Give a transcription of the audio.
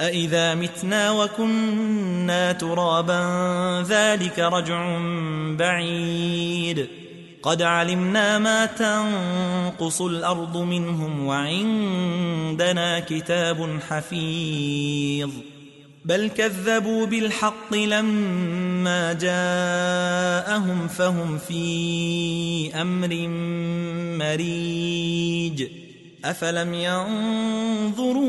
أإذا متنا وكنا ترابا ذلك رجع بعيد قد علمنا ما تنقص الأرض منهم وعندنا كتاب حفيظ بل كذبوا بالحق لما جاءهم فهم في أمر مريج أفلم ينظروا